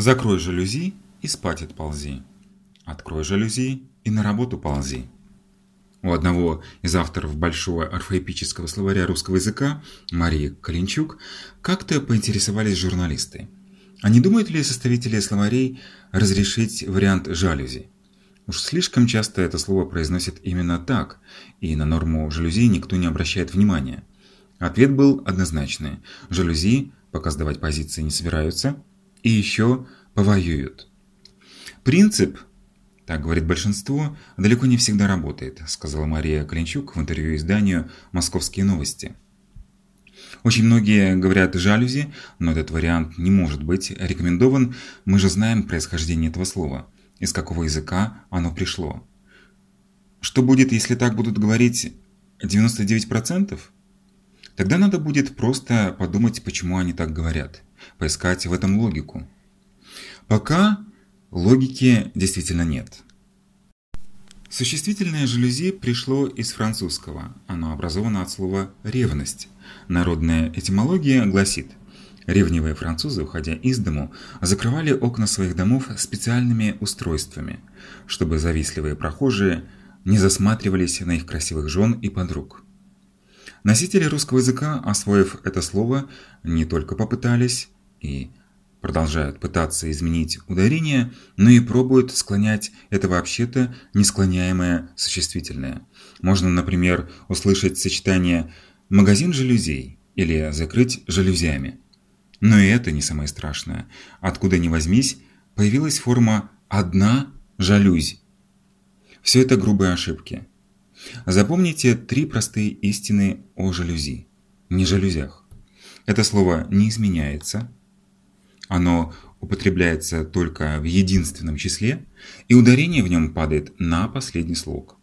Закрой жалюзи и спать отползи. Открой жалюзи и на работу ползи. У одного из авторов большого орфоэпического словаря русского языка, Марии Калинчук, как-то поинтересовались журналисты. А не думают ли составители словарей разрешить вариант жалюзи? Уж слишком часто это слово произносят именно так, и на норму жалюзи никто не обращает внимания. Ответ был однозначный. Жалюзи пока сдавать позиции не собираются, и еще повоюют. Принцип, так говорит большинство, далеко не всегда работает, сказала Мария Клинчук в интервью изданию «Московские новости». Очень многие говорят жалюзи, но этот вариант не может быть рекомендован, мы же знаем происхождение этого слова, из какого языка оно пришло. Что будет, если так будут говорить 99%? Тогда надо будет просто подумать, почему они так говорят, поискать в этом логику. Пока логики действительно нет. Существительное жалюзи пришло из французского. Оно образовано от слова «ревность». Народная этимология гласит Ревнивые французы, уходя из дому, закрывали окна своих домов специальными устройствами, чтобы завистливые прохожие не засматривались на их красивых жен и подруг. Носители русского языка, освоив это слово, не только попытались и продолжают пытаться изменить ударение, но и пробуют склонять это вообще-то несклоняемое существительное. Можно, например, услышать сочетание «магазин жалюзей» или «закрыть жалюзями». Но и это не самое страшное. Откуда ни возьмись, появилась форма «одна жалюзь». Все это грубые ошибки. Запомните три простые истины о жалюзи, не жалюзях. Это слово не изменяется, оно употребляется только в единственном числе, и ударение в нем падает на последний слог.